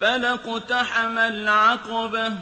فَلَا اقْتَحَمَ الْعَقَبَةَ